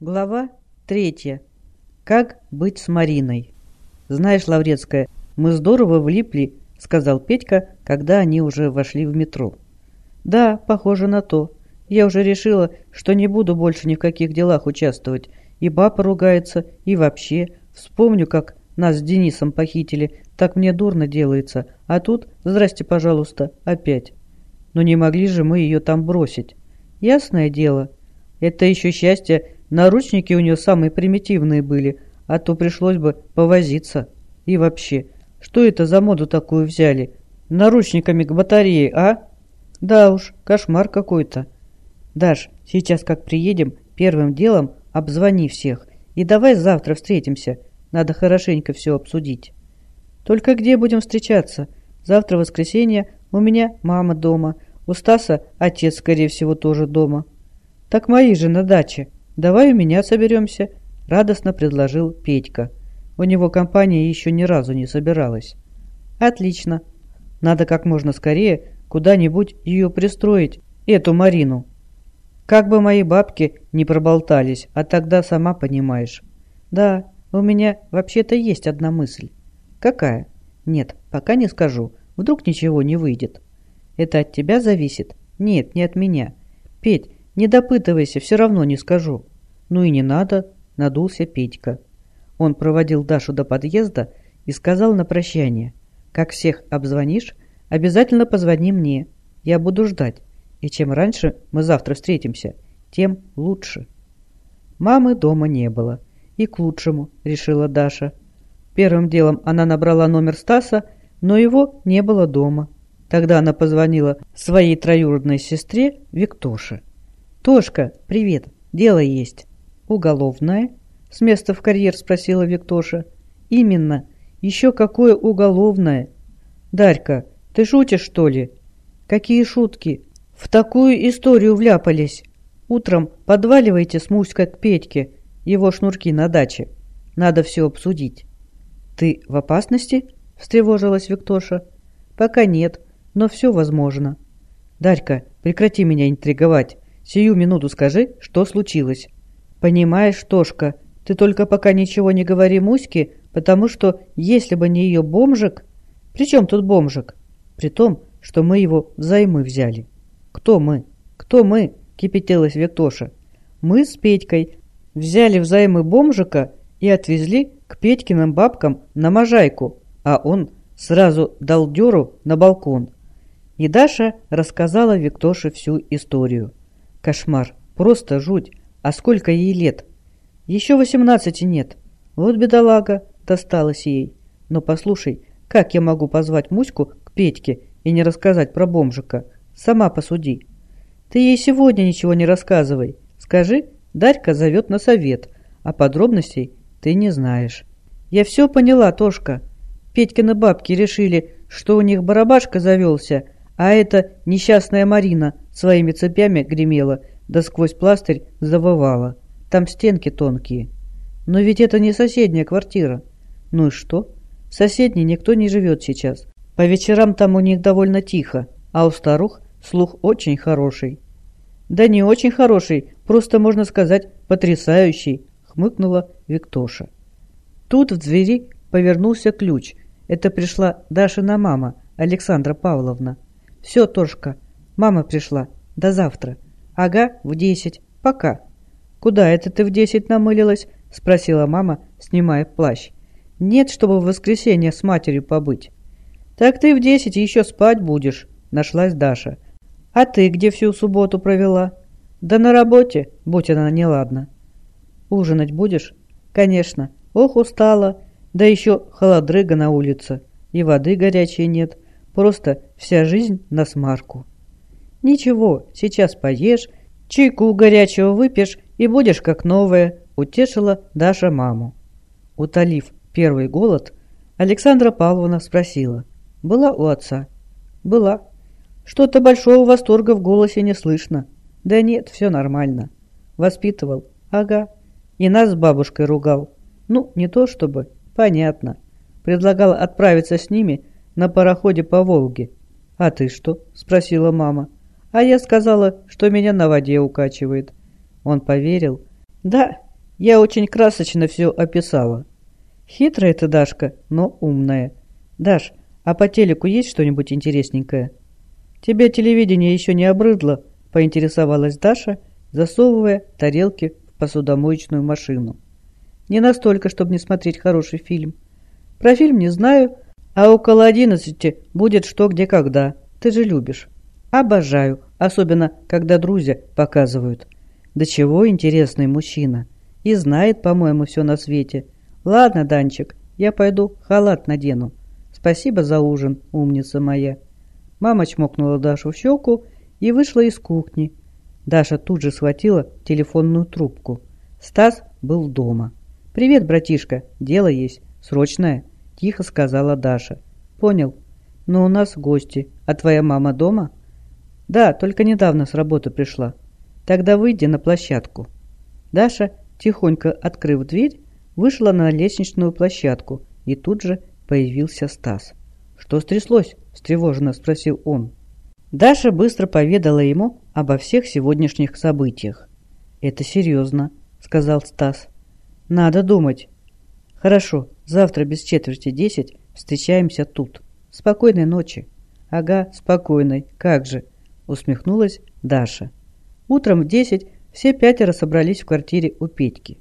Глава третья. Как быть с Мариной? Знаешь, Лаврецкая, мы здорово влипли, сказал Петька, когда они уже вошли в метро. Да, похоже на то. Я уже решила, что не буду больше ни в каких делах участвовать. И папа ругается, и вообще. Вспомню, как нас с Денисом похитили. Так мне дурно делается. А тут, здрасте, пожалуйста, опять. Но не могли же мы ее там бросить. Ясное дело, это еще счастье, наручники у нее самые примитивные были, а то пришлось бы повозиться. И вообще, что это за моду такую взяли? Наручниками к батарее, а? Да уж, кошмар какой-то. Даш, сейчас как приедем, первым делом обзвони всех. И давай завтра встретимся. Надо хорошенько все обсудить. Только где будем встречаться? Завтра воскресенье, у меня мама дома. У Стаса отец, скорее всего, тоже дома. «Так мои же на даче. Давай у меня соберемся», — радостно предложил Петька. У него компания еще ни разу не собиралась. «Отлично. Надо как можно скорее куда-нибудь ее пристроить, эту Марину. Как бы мои бабки не проболтались, а тогда сама понимаешь. Да, у меня вообще-то есть одна мысль. Какая? Нет, пока не скажу. Вдруг ничего не выйдет. Это от тебя зависит? Нет, не от меня. Петь, «Не допытывайся, все равно не скажу». «Ну и не надо», — надулся Петька. Он проводил Дашу до подъезда и сказал на прощание. «Как всех обзвонишь, обязательно позвони мне. Я буду ждать. И чем раньше мы завтра встретимся, тем лучше». Мамы дома не было. И к лучшему, решила Даша. Первым делом она набрала номер Стаса, но его не было дома. Тогда она позвонила своей троюродной сестре Виктоше. «Тошка, привет. Дело есть». «Уголовное?» — с места в карьер спросила Виктоша. «Именно. Еще какое уголовное?» «Дарька, ты шутишь, что ли?» «Какие шутки? В такую историю вляпались. Утром подваливайте с Муськой к Петьке, его шнурки на даче. Надо все обсудить». «Ты в опасности?» — встревожилась Виктоша. «Пока нет, но все возможно». «Дарька, прекрати меня интриговать. Сию минуту скажи, что случилось. Понимаешь, Тошка, ты только пока ничего не говори Муське, потому что если бы не ее бомжик... При чем тут бомжик? При том, что мы его взаймы взяли. Кто мы? Кто мы? Кипятилась Виктоша. Мы с Петькой взяли взаймы бомжика и отвезли к Петькиным бабкам на Можайку, а он сразу дал дёру на балкон. И Даша рассказала Виктоше всю историю. Кошмар. Просто жуть. А сколько ей лет? Еще восемнадцати нет. Вот бедолага, досталась ей. Но послушай, как я могу позвать Муську к Петьке и не рассказать про бомжика? Сама посуди. Ты ей сегодня ничего не рассказывай. Скажи, Дарька зовет на совет, а подробностей ты не знаешь. Я все поняла, Тошка. Петькины бабки решили, что у них барабашка завелся, а эта несчастная Марина своими цепями гремела, да сквозь пластырь завывала. Там стенки тонкие. Но ведь это не соседняя квартира. Ну и что? В соседней никто не живет сейчас. По вечерам там у них довольно тихо, а у старух слух очень хороший. Да не очень хороший, просто можно сказать потрясающий, хмыкнула Виктоша. Тут в двери повернулся ключ. Это пришла Дашина мама, Александра Павловна. «Все, Тошка, мама пришла. До завтра». «Ага, в десять. Пока». «Куда это ты в десять намылилась?» – спросила мама, снимая плащ. «Нет, чтобы в воскресенье с матерью побыть». «Так ты в десять еще спать будешь», – нашлась Даша. «А ты где всю субботу провела?» «Да на работе, будь она неладна». «Ужинать будешь?» «Конечно. Ох, устала. Да еще холодрыга на улице. И воды горячей нет. Просто вся жизнь на смарку. Ничего, сейчас поешь, чайку горячего выпьешь и будешь как новая, утешила Даша маму. Утолив первый голод, Александра Павловна спросила. Была у отца? Была. Что-то большого восторга в голосе не слышно. Да нет, все нормально. Воспитывал. Ага. И нас с бабушкой ругал. Ну, не то чтобы. Понятно. Предлагал отправиться с ними на пароходе по Волге. «А ты что?» – спросила мама. «А я сказала, что меня на воде укачивает». Он поверил. «Да, Я очень красочно все описала. Хитрая ты, Дашка, но умная. Даш, а по телеку есть что-нибудь интересненькое? Тебе телевидение еще не обрыдло, поинтересовалась Даша, засовывая тарелки в посудомоечную машину. Не настолько, чтобы не смотреть хороший фильм. Про фильм не знаю, а около одиннадцати будет что, где, когда. Ты же любишь. Обожаю, особенно когда друзья показывают. Да чего интересный мужчина. И знает, по-моему, все на свете. Ладно, Данчик, я пойду халат надену. Спасибо за ужин, умница моя. Мама чмокнула Дашу в щеку и вышла из кухни. Даша тут же схватила телефонную трубку. Стас был дома. «Привет, братишка, дело есть, срочное», – тихо сказала Даша. «Понял. Но у нас гости. А твоя мама дома?» «Да, только недавно с работы пришла. Тогда выйди на площадку». Даша, тихонько открыв дверь, вышла на лестничную площадку, и тут же появился Стас. «Что стряслось?» – встревоженно спросил он. Даша быстро поведала ему обо всех сегодняшних событиях. «Это серьезно», – сказал Стас. Надо думать. Хорошо, завтра без четверти десять встречаемся тут. Спокойной ночи. Ага, спокойной, как же, усмехнулась Даша. Утром в десять все пятеро собрались в квартире у Петьки.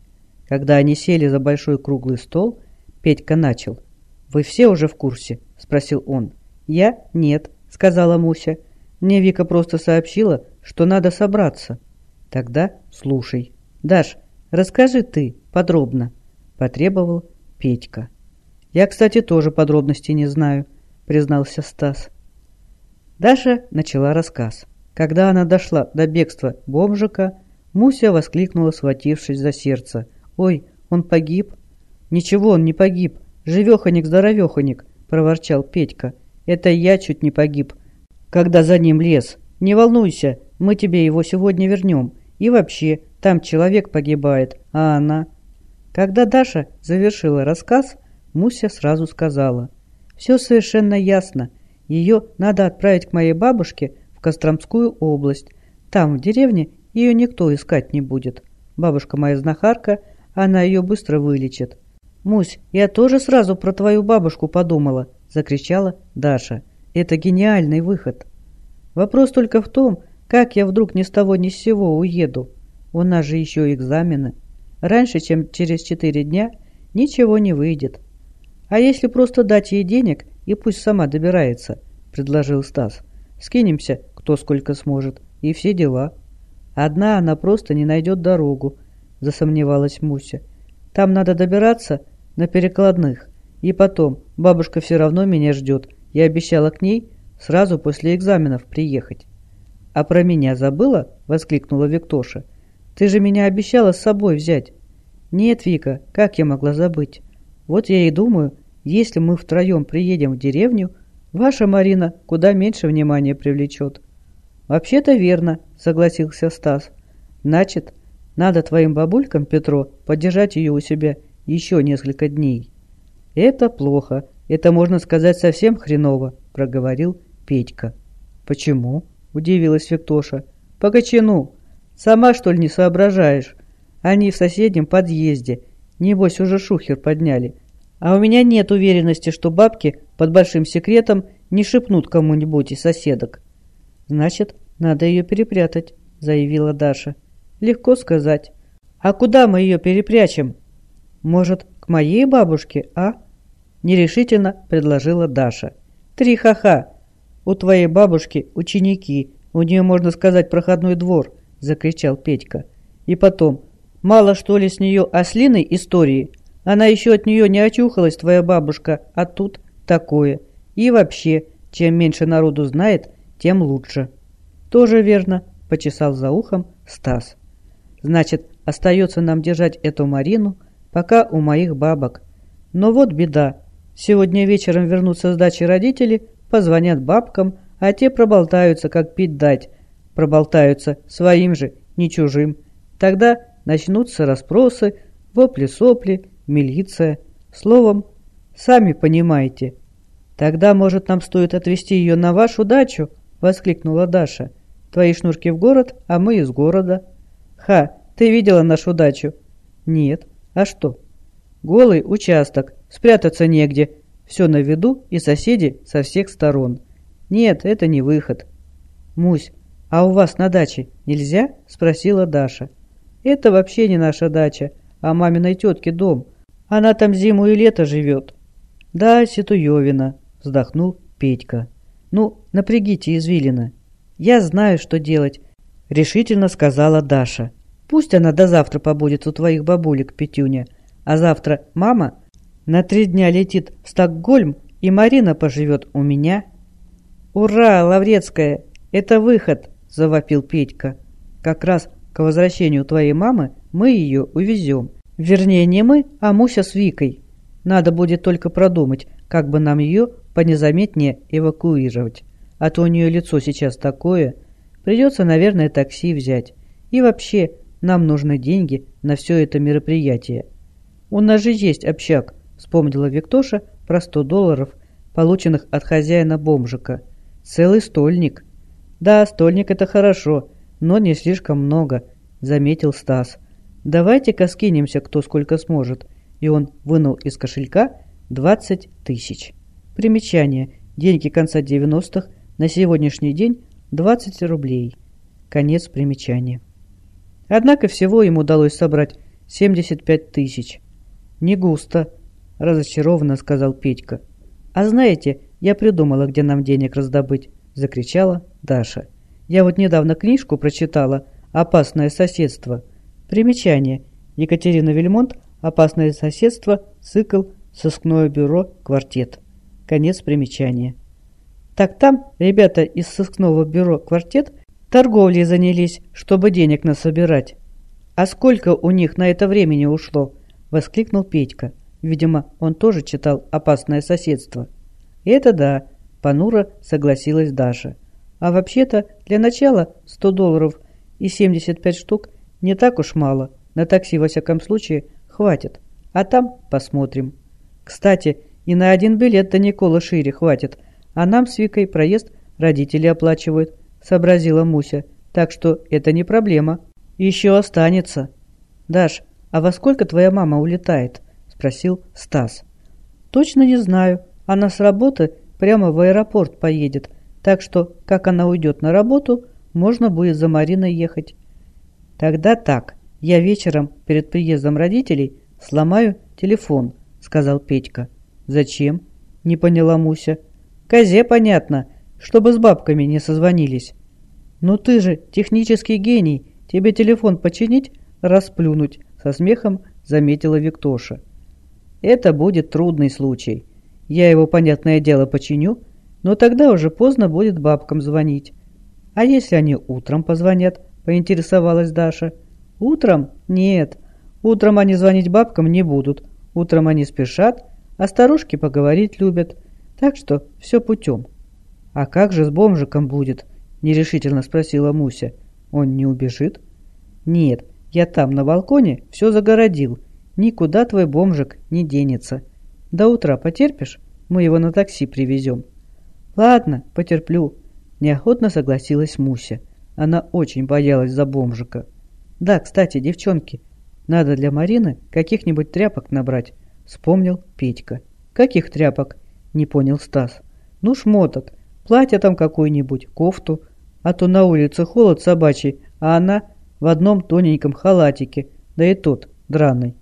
Когда они сели за большой круглый стол, Петька начал. «Вы все уже в курсе?» – спросил он. «Я? Нет», – сказала Муся. «Мне Вика просто сообщила, что надо собраться». «Тогда слушай. Даш, расскажи ты, подробно», – потребовал Петька. «Я, кстати, тоже подробностей не знаю», – признался Стас. Даша начала рассказ. Когда она дошла до бегства бомжика, Муся воскликнула, схватившись за сердце. «Ой, он погиб?» «Ничего, он не погиб. Живеханик-здоровеханик», – проворчал Петька. «Это я чуть не погиб, когда за ним лез. Не волнуйся, мы тебе его сегодня вернем. И вообще, там человек погибает, а она...» Когда Даша завершила рассказ, Муся сразу сказала. «Все совершенно ясно. Ее надо отправить к моей бабушке в Костромскую область. Там, в деревне, ее никто искать не будет. Бабушка моя знахарка, она ее быстро вылечит». «Мусь, я тоже сразу про твою бабушку подумала», – закричала Даша. «Это гениальный выход. Вопрос только в том, как я вдруг ни с того ни с сего уеду. У нас же еще экзамены». Раньше, чем через четыре дня, ничего не выйдет. А если просто дать ей денег и пусть сама добирается, предложил Стас. Скинемся, кто сколько сможет, и все дела. Одна она просто не найдет дорогу, засомневалась Муся. Там надо добираться на перекладных. И потом, бабушка все равно меня ждет. Я обещала к ней сразу после экзаменов приехать. «А про меня забыла?» – воскликнула Виктоша. Ты же меня обещала с собой взять. Нет, Вика, как я могла забыть? Вот я и думаю, если мы втроем приедем в деревню, ваша Марина куда меньше внимания привлечет. Вообще-то верно, согласился Стас. Значит, надо твоим бабулькам, Петро, подержать ее у себя еще несколько дней. Это плохо, это, можно сказать, совсем хреново, проговорил Петька. Почему? Удивилась Виктоша. По кочану. Сама, что ли, не соображаешь? Они в соседнем подъезде. Небось, уже шухер подняли. А у меня нет уверенности, что бабки под большим секретом не шепнут кому-нибудь из соседок. Значит, надо ее перепрятать, заявила Даша. Легко сказать. А куда мы ее перепрячем? Может, к моей бабушке, а? Нерешительно предложила Даша. Три ха-ха. У твоей бабушки ученики. У нее, можно сказать, проходной двор. – закричал Петька. «И потом, мало что ли с нее ослиной истории? Она еще от нее не очухалась, твоя бабушка, а тут такое. И вообще, чем меньше народу знает, тем лучше». «Тоже верно», – почесал за ухом Стас. «Значит, остается нам держать эту Марину, пока у моих бабок. Но вот беда. Сегодня вечером вернутся с дачи родители, позвонят бабкам, а те проболтаются, как пить дать, проболтаются своим же, не чужим. Тогда начнутся расспросы, вопли-сопли, милиция. Словом, сами понимаете. Тогда, может, нам стоит отвезти ее на вашу дачу? Воскликнула Даша. Твои шнурки в город, а мы из города. Ха, ты видела нашу дачу? Нет. А что? Голый участок, спрятаться негде. Все на виду и соседи со всех сторон. Нет, это не выход. Мусь, а у вас на даче нельзя? Спросила Даша. Это вообще не наша дача, а маминой тетки дом. Она там зиму и лето живет. Да, Ситуевина, вздохнул Петька. Ну, напрягите извилина. Я знаю, что делать, решительно сказала Даша. Пусть она до завтра побудет у твоих бабулек, Петюня, а завтра мама на три дня летит в Стокгольм, и Марина поживет у меня. «Ура, Лаврецкая! Это выход!» – завопил Петька. «Как раз к возвращению твоей мамы мы ее увезем. Вернее, не мы, а Муся с Викой. Надо будет только продумать, как бы нам ее понезаметнее эвакуировать. А то у нее лицо сейчас такое. Придется, наверное, такси взять. И вообще, нам нужны деньги на все это мероприятие. У нас же есть общак, вспомнила Виктоша про 100 долларов, полученных от хозяина бомжика. Целый стольник. Да, стольник это хорошо, но не слишком много, заметил Стас. Давайте-ка скинемся кто сколько сможет. И он вынул из кошелька 20 тысяч. Примечание. Деньги конца 90-х. На сегодняшний день 20 рублей. Конец примечания. Однако всего им удалось собрать 75 тысяч. «Не густо», – разочарованно сказал Петька. «А знаете, я придумала, где нам денег раздобыть», – закричала Даша. «Я вот недавно книжку прочитала «Опасное соседство». Примечание. Екатерина Вельмонт «Опасное соседство», цикл «Сыскное бюро», «Квартет». Конец примечания. Так там ребята из сыскного бюро «Квартет» Торговлей занялись, чтобы денег насобирать. А сколько у них на это времени ушло? Воскликнул Петька. Видимо, он тоже читал «Опасное соседство». Это да, понуро согласилась Даша. А вообще-то, для начала 100 долларов и 75 штук не так уж мало. На такси, во всяком случае, хватит. А там посмотрим. Кстати, и на один билет до Никола Шире хватит, а нам с Викой проезд родители оплачивают сообразила Муся. «Так что это не проблема. Еще останется». «Даш, а во сколько твоя мама улетает?» – спросил Стас. «Точно не знаю. Она с работы прямо в аэропорт поедет, так что, как она уйдет на работу, можно будет за Мариной ехать». «Тогда так. Я вечером перед приездом родителей сломаю телефон», – сказал Петька. «Зачем?» – не поняла Муся. «Козе понятно чтобы с бабками не созвонились. «Ну ты же технический гений, тебе телефон починить, расплюнуть», со смехом заметила Виктоша. «Это будет трудный случай. Я его, понятное дело, починю, но тогда уже поздно будет бабкам звонить. А если они утром позвонят?» – поинтересовалась Даша. «Утром? Нет. Утром они звонить бабкам не будут. Утром они спешат, а старушки поговорить любят. Так что все путем». «А как же с бомжиком будет?» – нерешительно спросила Муся. «Он не убежит?» «Нет, я там на балконе все загородил. Никуда твой бомжик не денется. До утра потерпишь? Мы его на такси привезем». «Ладно, потерплю», – неохотно согласилась Муся. Она очень боялась за бомжика. «Да, кстати, девчонки, надо для Марины каких-нибудь тряпок набрать», – вспомнил Петька. «Каких тряпок?» – не понял Стас. «Ну, шмоток. Платье там какое-нибудь, кофту, а то на улице холод собачий, а она в одном тоненьком халатике, да и тот драный.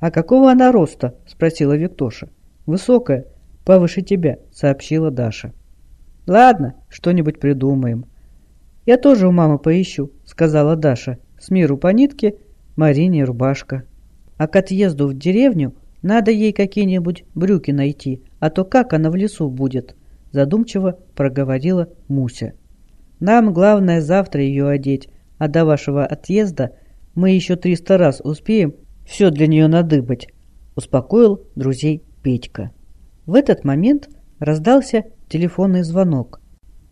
«А какого она роста?» – спросила Виктоша. «Высокая, повыше тебя», – сообщила Даша. «Ладно, что-нибудь придумаем». «Я тоже у мамы поищу», – сказала Даша. «С миру по нитке, Марине рубашка». «А к отъезду в деревню надо ей какие-нибудь брюки найти, а то как она в лесу будет?» задумчиво проговорила Муся. «Нам главное завтра ее одеть, а до вашего отъезда мы еще триста раз успеем все для нее надыбать», успокоил друзей Петька. В этот момент раздался телефонный звонок.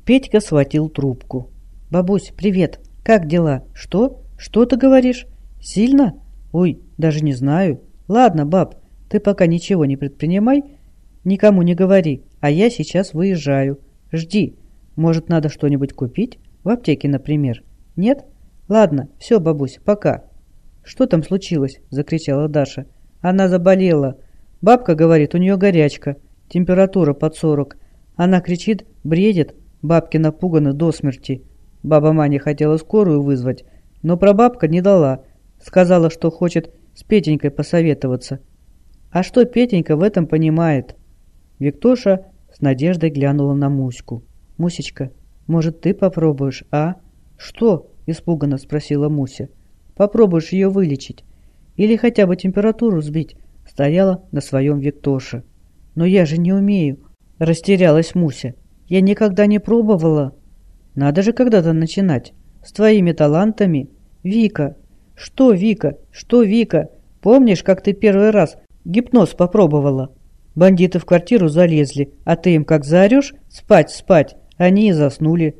Петька схватил трубку. «Бабусь, привет! Как дела? Что? Что ты говоришь? Сильно? Ой, даже не знаю. Ладно, баб, ты пока ничего не предпринимай, никому не говори, а я сейчас выезжаю. Жди. Может, надо что-нибудь купить? В аптеке, например. Нет? Ладно, все, бабусь, пока. «Что там случилось?» – закричала Даша. «Она заболела. Бабка говорит, у нее горячка, температура под сорок. Она кричит, бредит, бабки напуганы до смерти. Баба Маня хотела скорую вызвать, но прабабка не дала. Сказала, что хочет с Петенькой посоветоваться. А что Петенька в этом понимает?» Виктоша с надеждой глянула на Муську. «Мусечка, может, ты попробуешь, а?» «Что?» – испуганно спросила Муся. «Попробуешь ее вылечить. Или хотя бы температуру сбить», – стояла на своем Виктоше. «Но я же не умею», – растерялась Муся. «Я никогда не пробовала». «Надо же когда-то начинать. С твоими талантами. Вика». «Что, Вика? Что, Вика? Помнишь, как ты первый раз гипноз попробовала?» Бандиты в квартиру залезли, а ты им как заорешь «спать, спать», они и заснули.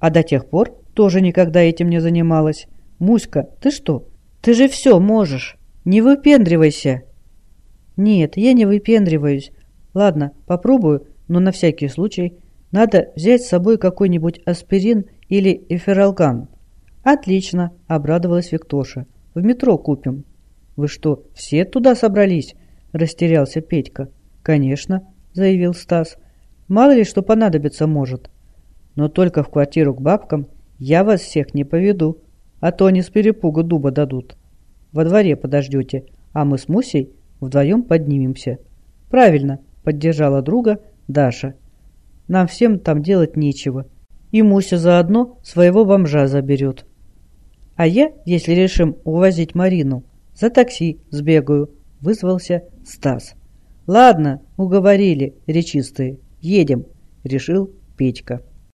А до тех пор тоже никогда этим не занималась. Муська, ты что? Ты же все можешь. Не выпендривайся. Нет, я не выпендриваюсь. Ладно, попробую, но на всякий случай надо взять с собой какой-нибудь аспирин или эфиралган. Отлично, обрадовалась Виктоша. В метро купим. Вы что, все туда собрались? Растерялся Петька. Конечно, заявил Стас. Мало ли что понадобится может. Но только в квартиру к бабкам я вас всех не поведу, а то они с перепуга дуба дадут. Во дворе подождете, а мы с Мусей вдвоем поднимемся. Правильно, поддержала друга Даша. Нам всем там делать нечего. И Муся заодно своего бомжа заберет. А я, если решим увозить Марину, за такси сбегаю, вызвался Стас. Ладно, уговорили, речистые, едем, решил Петька.